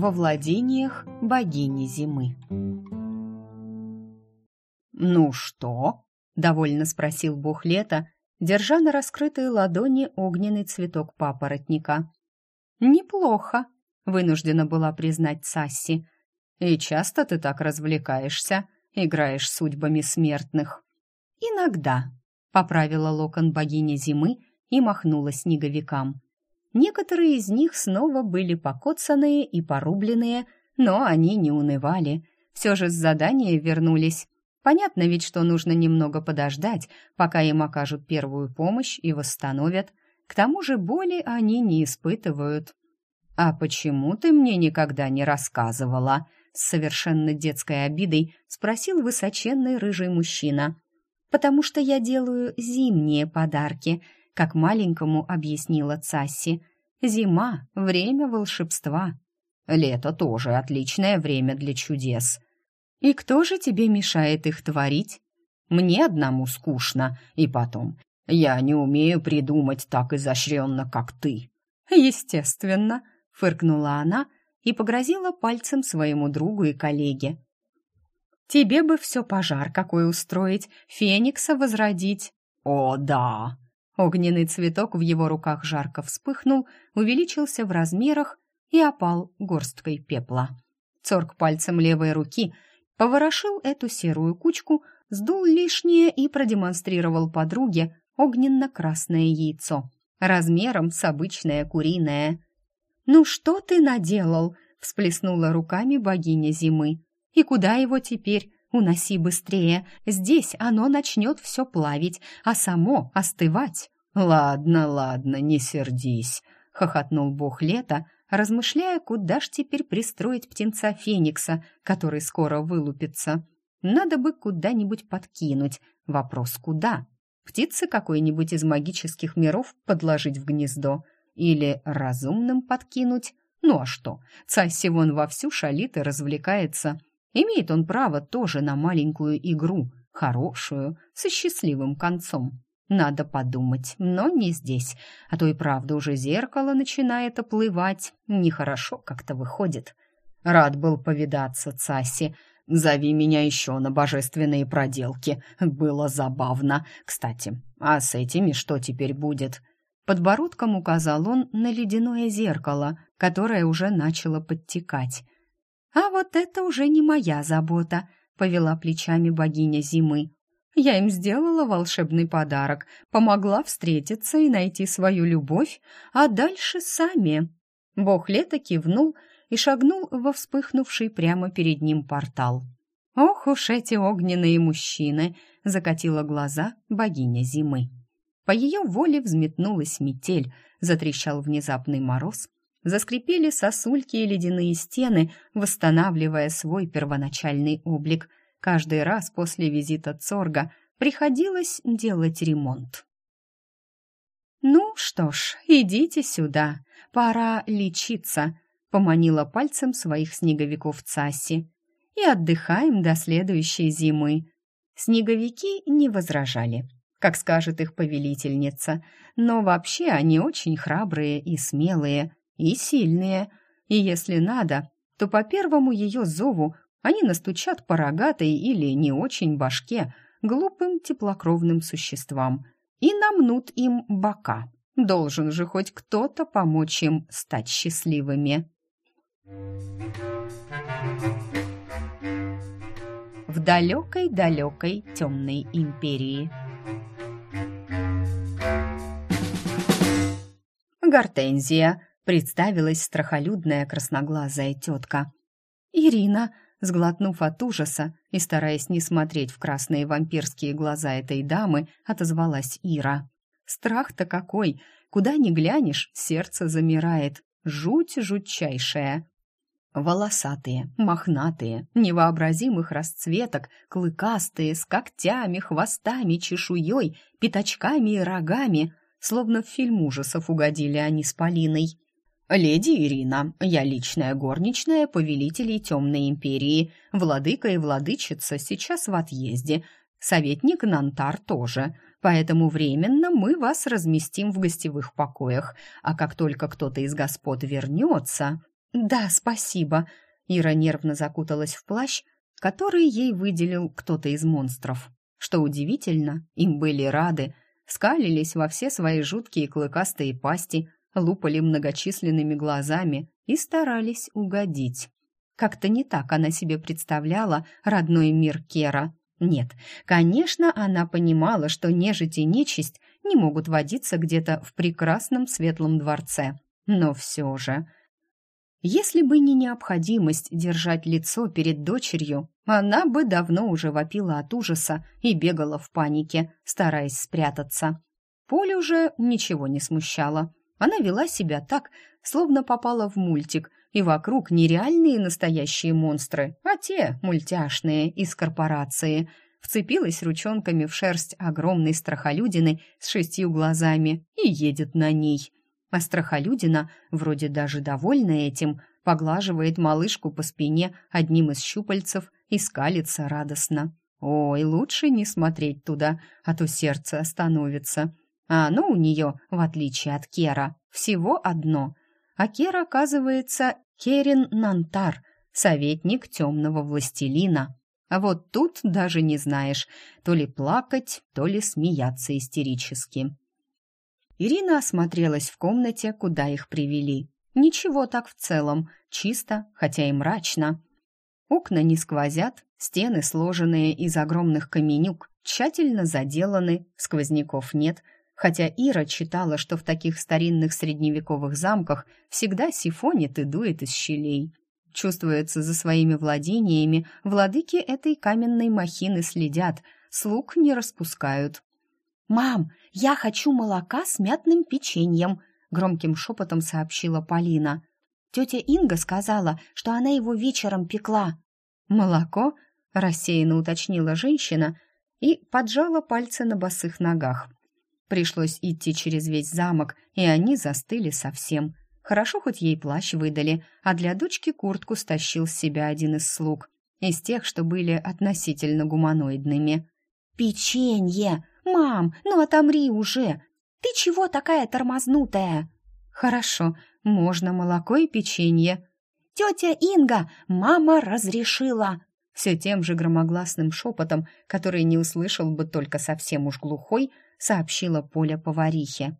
во владениях богини зимы. «Ну что?» — довольно спросил бог лета, держа на раскрытой ладони огненный цветок папоротника. «Неплохо», — вынуждена была признать Сасси. «И часто ты так развлекаешься, играешь судьбами смертных?» «Иногда», — поправила локон богини зимы и махнула снеговикам. Некоторые из них снова были покоцанные и порубленные, но они не унывали. Все же с задания вернулись. Понятно ведь, что нужно немного подождать, пока им окажут первую помощь и восстановят. К тому же боли они не испытывают. «А почему ты мне никогда не рассказывала?» С совершенно детской обидой спросил высоченный рыжий мужчина. «Потому что я делаю зимние подарки», как маленькому объяснила Цасси. «Зима — время волшебства. Лето тоже отличное время для чудес. И кто же тебе мешает их творить? Мне одному скучно, и потом, я не умею придумать так изощренно, как ты». «Естественно», — фыркнула она и погрозила пальцем своему другу и коллеге. «Тебе бы все пожар какой устроить, Феникса возродить». «О, да!» Огненный цветок в его руках жарко вспыхнул, увеличился в размерах и опал горсткой пепла. Цорг пальцем левой руки поворошил эту серую кучку, сдул лишнее и продемонстрировал подруге огненно-красное яйцо, размером с обычное куриное. «Ну что ты наделал?» — всплеснула руками богиня зимы. «И куда его теперь? Уноси быстрее. Здесь оно начнет все плавить, а само остывать». «Ладно, ладно, не сердись», — хохотнул бог лета, размышляя, куда ж теперь пристроить птенца Феникса, который скоро вылупится. Надо бы куда-нибудь подкинуть. Вопрос куда? Птицы какой-нибудь из магических миров подложить в гнездо? Или разумным подкинуть? Ну а что? Цасси вон вовсю шалит и развлекается. Имеет он право тоже на маленькую игру, хорошую, со счастливым концом. Надо подумать, но не здесь, а то и правда уже зеркало начинает оплывать. Нехорошо как-то выходит. Рад был повидаться, Цасси. Зови меня еще на божественные проделки. Было забавно. Кстати, а с этими что теперь будет? Подбородком указал он на ледяное зеркало, которое уже начало подтекать. «А вот это уже не моя забота», — повела плечами богиня зимы. «Я им сделала волшебный подарок, помогла встретиться и найти свою любовь, а дальше сами». Бог лета кивнул и шагнул во вспыхнувший прямо перед ним портал. «Ох уж эти огненные мужчины!» — закатила глаза богиня зимы. По ее воле взметнулась метель, затрещал внезапный мороз — Заскрипели сосульки и ледяные стены, восстанавливая свой первоначальный облик. Каждый раз после визита Цорга приходилось делать ремонт. «Ну что ж, идите сюда, пора лечиться», — поманила пальцем своих снеговиков Цасси. «И отдыхаем до следующей зимы». Снеговики не возражали, как скажет их повелительница, но вообще они очень храбрые и смелые — и сильные. И если надо, то по первому ее зову они настучат по рогатой или не очень башке глупым теплокровным существам и намнут им бока. Должен же хоть кто-то помочь им стать счастливыми. В далекой-далекой темной империи. Гортензия представилась страхолюдная красноглазая тетка. «Ирина», сглотнув от ужаса и стараясь не смотреть в красные вампирские глаза этой дамы, отозвалась Ира. «Страх-то какой! Куда ни глянешь, сердце замирает. Жуть жутчайшая!» Волосатые, мохнатые, невообразимых расцветок, клыкастые, с когтями, хвостами, чешуей, пятачками и рогами, словно в фильм ужасов угодили они с Полиной. «Леди Ирина, я личная горничная повелителей Темной Империи. Владыка и владычица сейчас в отъезде. Советник Нантар тоже. Поэтому временно мы вас разместим в гостевых покоях. А как только кто-то из господ вернется...» «Да, спасибо». Ира нервно закуталась в плащ, который ей выделил кто-то из монстров. Что удивительно, им были рады, скалились во все свои жуткие клыкастые пасти, лупали многочисленными глазами и старались угодить. Как-то не так она себе представляла родной мир Кера. Нет, конечно, она понимала, что нежить и нечисть не могут водиться где-то в прекрасном светлом дворце. Но все же... Если бы не необходимость держать лицо перед дочерью, она бы давно уже вопила от ужаса и бегала в панике, стараясь спрятаться. Поле уже ничего не смущало. Она вела себя так, словно попала в мультик, и вокруг нереальные настоящие монстры, а те мультяшные из корпорации. Вцепилась ручонками в шерсть огромной страхолюдины с шестью глазами и едет на ней. А страхолюдина, вроде даже довольна этим, поглаживает малышку по спине одним из щупальцев и скалится радостно. Ой, лучше не смотреть туда, а то сердце остановится. А оно у нее, в отличие от Кера, всего одно. А Кер, оказывается, Керин Нантар, советник темного властелина. А вот тут даже не знаешь, то ли плакать, то ли смеяться истерически. Ирина осмотрелась в комнате, куда их привели. Ничего так в целом, чисто, хотя и мрачно. Окна не сквозят, стены, сложенные из огромных каменюк, тщательно заделаны, сквозняков нет — хотя Ира читала, что в таких старинных средневековых замках всегда сифонит и дует из щелей. Чувствуется за своими владениями, владыки этой каменной махины следят, слуг не распускают. «Мам, я хочу молока с мятным печеньем», — громким шепотом сообщила Полина. «Тетя Инга сказала, что она его вечером пекла». «Молоко?» — рассеянно уточнила женщина и поджала пальцы на босых ногах. Пришлось идти через весь замок, и они застыли совсем. Хорошо, хоть ей плащ выдали, а для дочки куртку стащил с себя один из слуг, из тех, что были относительно гуманоидными. «Печенье! Мам, ну отомри уже! Ты чего такая тормознутая?» «Хорошо, можно молоко и печенье». «Тетя Инга, мама разрешила!» Все тем же громогласным шепотом, который не услышал бы только совсем уж глухой, сообщила Поля поварихе.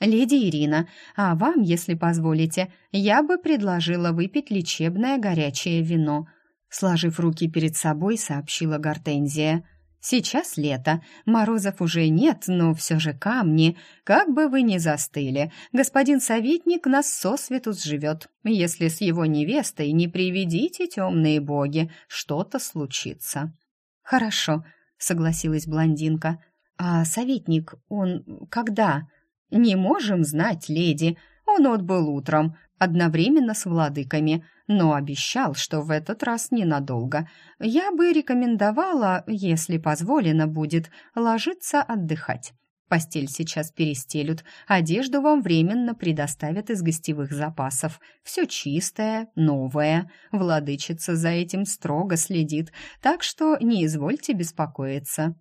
«Леди Ирина, а вам, если позволите, я бы предложила выпить лечебное горячее вино», сложив руки перед собой, сообщила Гортензия. «Сейчас лето, морозов уже нет, но все же камни. Как бы вы ни застыли, господин советник нас сосвету сживет. Если с его невестой не приведите темные боги, что-то случится». «Хорошо», — согласилась блондинка. «А советник, он когда?» «Не можем знать, леди. Он отбыл утром, одновременно с владыками, но обещал, что в этот раз ненадолго. Я бы рекомендовала, если позволено будет, ложиться отдыхать. Постель сейчас перестелют, одежду вам временно предоставят из гостевых запасов. Все чистое, новое. Владычица за этим строго следит, так что не извольте беспокоиться».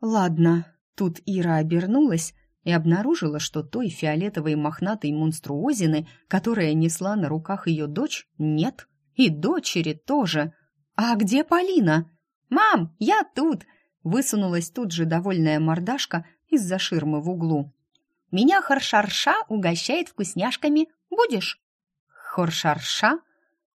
Ладно, тут Ира обернулась и обнаружила, что той фиолетовой мохнатой монструозины, которая несла на руках ее дочь, нет. И дочери тоже. А где Полина? «Мам, я тут!» Высунулась тут же довольная мордашка из-за ширмы в углу. «Меня Хоршарша угощает вкусняшками. Будешь?» «Хоршарша?»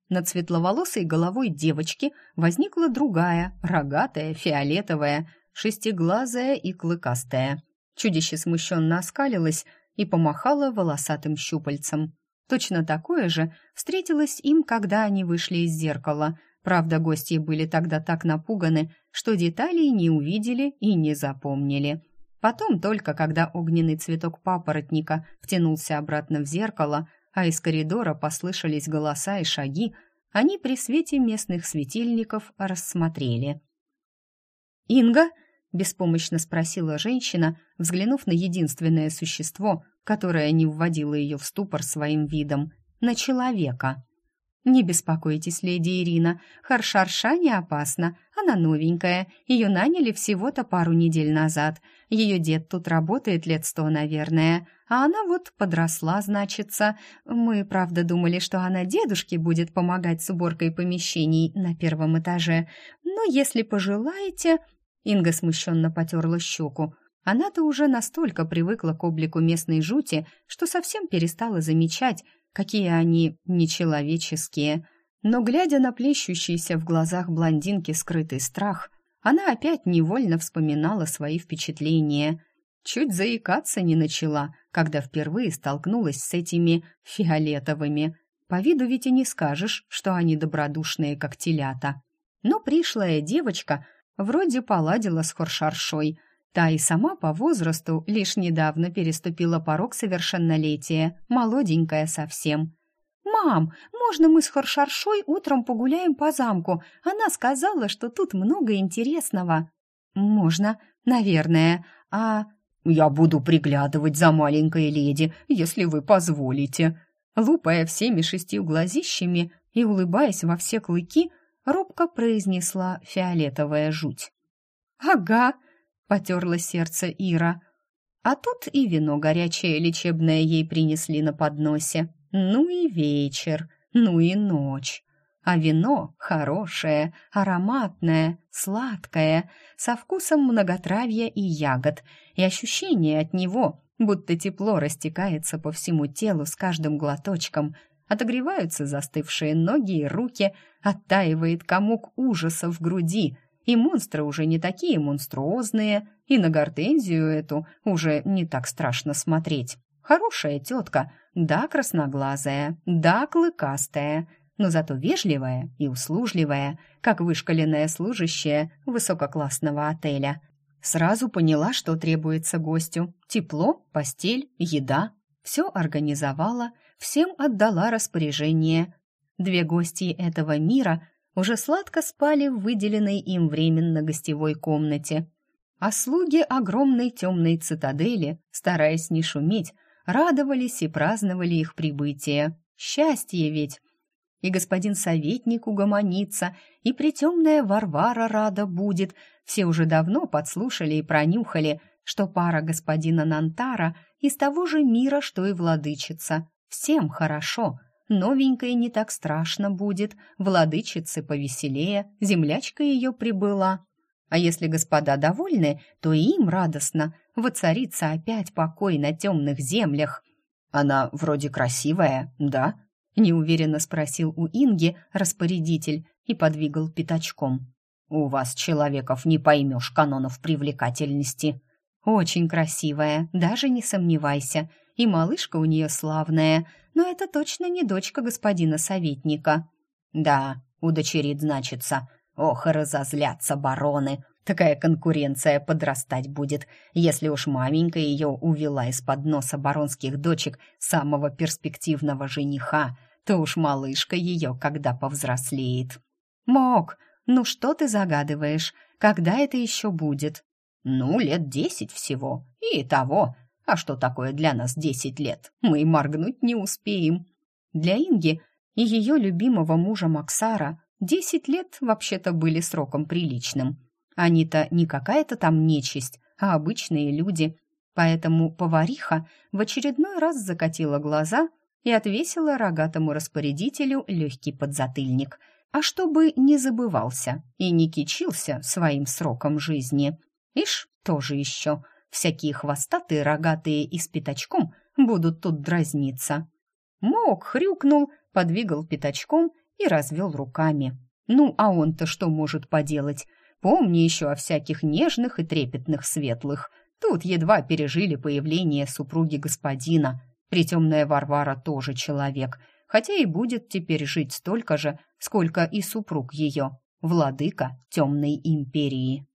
Над светловолосой головой девочки возникла другая, рогатая, фиолетовая, шестиглазая и клыкастая. Чудище смущенно оскалилось и помахало волосатым щупальцем. Точно такое же встретилось им, когда они вышли из зеркала. Правда, гости были тогда так напуганы, что деталей не увидели и не запомнили. Потом только, когда огненный цветок папоротника втянулся обратно в зеркало, а из коридора послышались голоса и шаги, они при свете местных светильников рассмотрели. «Инга?» Беспомощно спросила женщина, взглянув на единственное существо, которое не вводило ее в ступор своим видом, на человека. «Не беспокойтесь, леди Ирина, Харшарша не опасна, она новенькая, ее наняли всего-то пару недель назад. Ее дед тут работает лет сто, наверное, А она вот подросла, значится. Мы, правда, думали, что она дедушке будет помогать с уборкой помещений на первом этаже. Но если пожелаете...» Инга смущенно потерла щеку. Она-то уже настолько привыкла к облику местной жути, что совсем перестала замечать, какие они нечеловеческие. Но, глядя на плещущийся в глазах блондинки скрытый страх, она опять невольно вспоминала свои впечатления. Чуть заикаться не начала, когда впервые столкнулась с этими фиолетовыми. По виду ведь и не скажешь, что они добродушные, как телята. Но пришлая девочка вроде поладила с хоршаршой. Та и сама по возрасту лишь недавно переступила порог совершеннолетия, молоденькая совсем. «Мам, можно мы с Хоршаршой утром погуляем по замку? Она сказала, что тут много интересного». «Можно, наверное. А...» «Я буду приглядывать за маленькой леди, если вы позволите». Лупая всеми шестью глазищами и улыбаясь во все клыки, робко произнесла фиолетовая жуть. «Ага», — потерла сердце Ира. А тут и вино горячее лечебное ей принесли на подносе. Ну и вечер, ну и ночь. А вино хорошее, ароматное, сладкое, со вкусом многотравья и ягод, и ощущение от него, будто тепло растекается по всему телу с каждым глоточком, отогреваются застывшие ноги и руки, оттаивает комок ужаса в груди, и монстры уже не такие монструозные, и на гортензию эту уже не так страшно смотреть. Хорошая тетка, да, красноглазая, да, клыкастая, но зато вежливая и услужливая, как вышкаленная служащая высококлассного отеля. Сразу поняла, что требуется гостю. Тепло, постель, еда. Все организовала, всем отдала распоряжение. Две гости этого мира уже сладко спали в выделенной им временно гостевой комнате. А слуги огромной темной цитадели, стараясь не шуметь, радовались и праздновали их прибытие. Счастье ведь! И господин советник угомонится, и притемная Варвара рада будет. Все уже давно подслушали и пронюхали, что пара господина Нантара из того же мира, что и владычица. Всем хорошо, новенькая не так страшно будет, владычице повеселее, землячка ее прибыла. А если господа довольны, то и им радостно. Воцарится опять покой на темных землях. Она вроде красивая, да? Неуверенно спросил у Инги распорядитель и подвигал пятачком. У вас, человеков, не поймешь канонов привлекательности. Очень красивая, даже не сомневайся. И малышка у нее славная, но это точно не дочка господина советника. Да, удочерит, значится. Ох, разозлятся бароны. Такая конкуренция подрастать будет, если уж маменька ее увела из-под носа баронских дочек самого перспективного жениха, то уж малышка ее, когда повзрослеет. Мог, ну что ты загадываешь? Когда это еще будет? Ну, лет десять всего. И того. А что такое для нас десять лет? Мы и моргнуть не успеем. Для Инги и ее любимого мужа Максара Десять лет вообще-то были сроком приличным. Они-то не какая-то там нечисть, а обычные люди. Поэтому повариха в очередной раз закатила глаза и отвесила рогатому распорядителю легкий подзатыльник, а чтобы не забывался и не кичился своим сроком жизни. Ишь, тоже еще, всякие хвостатые рогатые и с пятачком будут тут дразниться. Мок хрюкнул, подвигал пятачком и развел руками. Ну, а он-то что может поделать? Помни еще о всяких нежных и трепетных светлых. Тут едва пережили появление супруги господина. Притемная Варвара тоже человек, хотя и будет теперь жить столько же, сколько и супруг ее, владыка темной империи.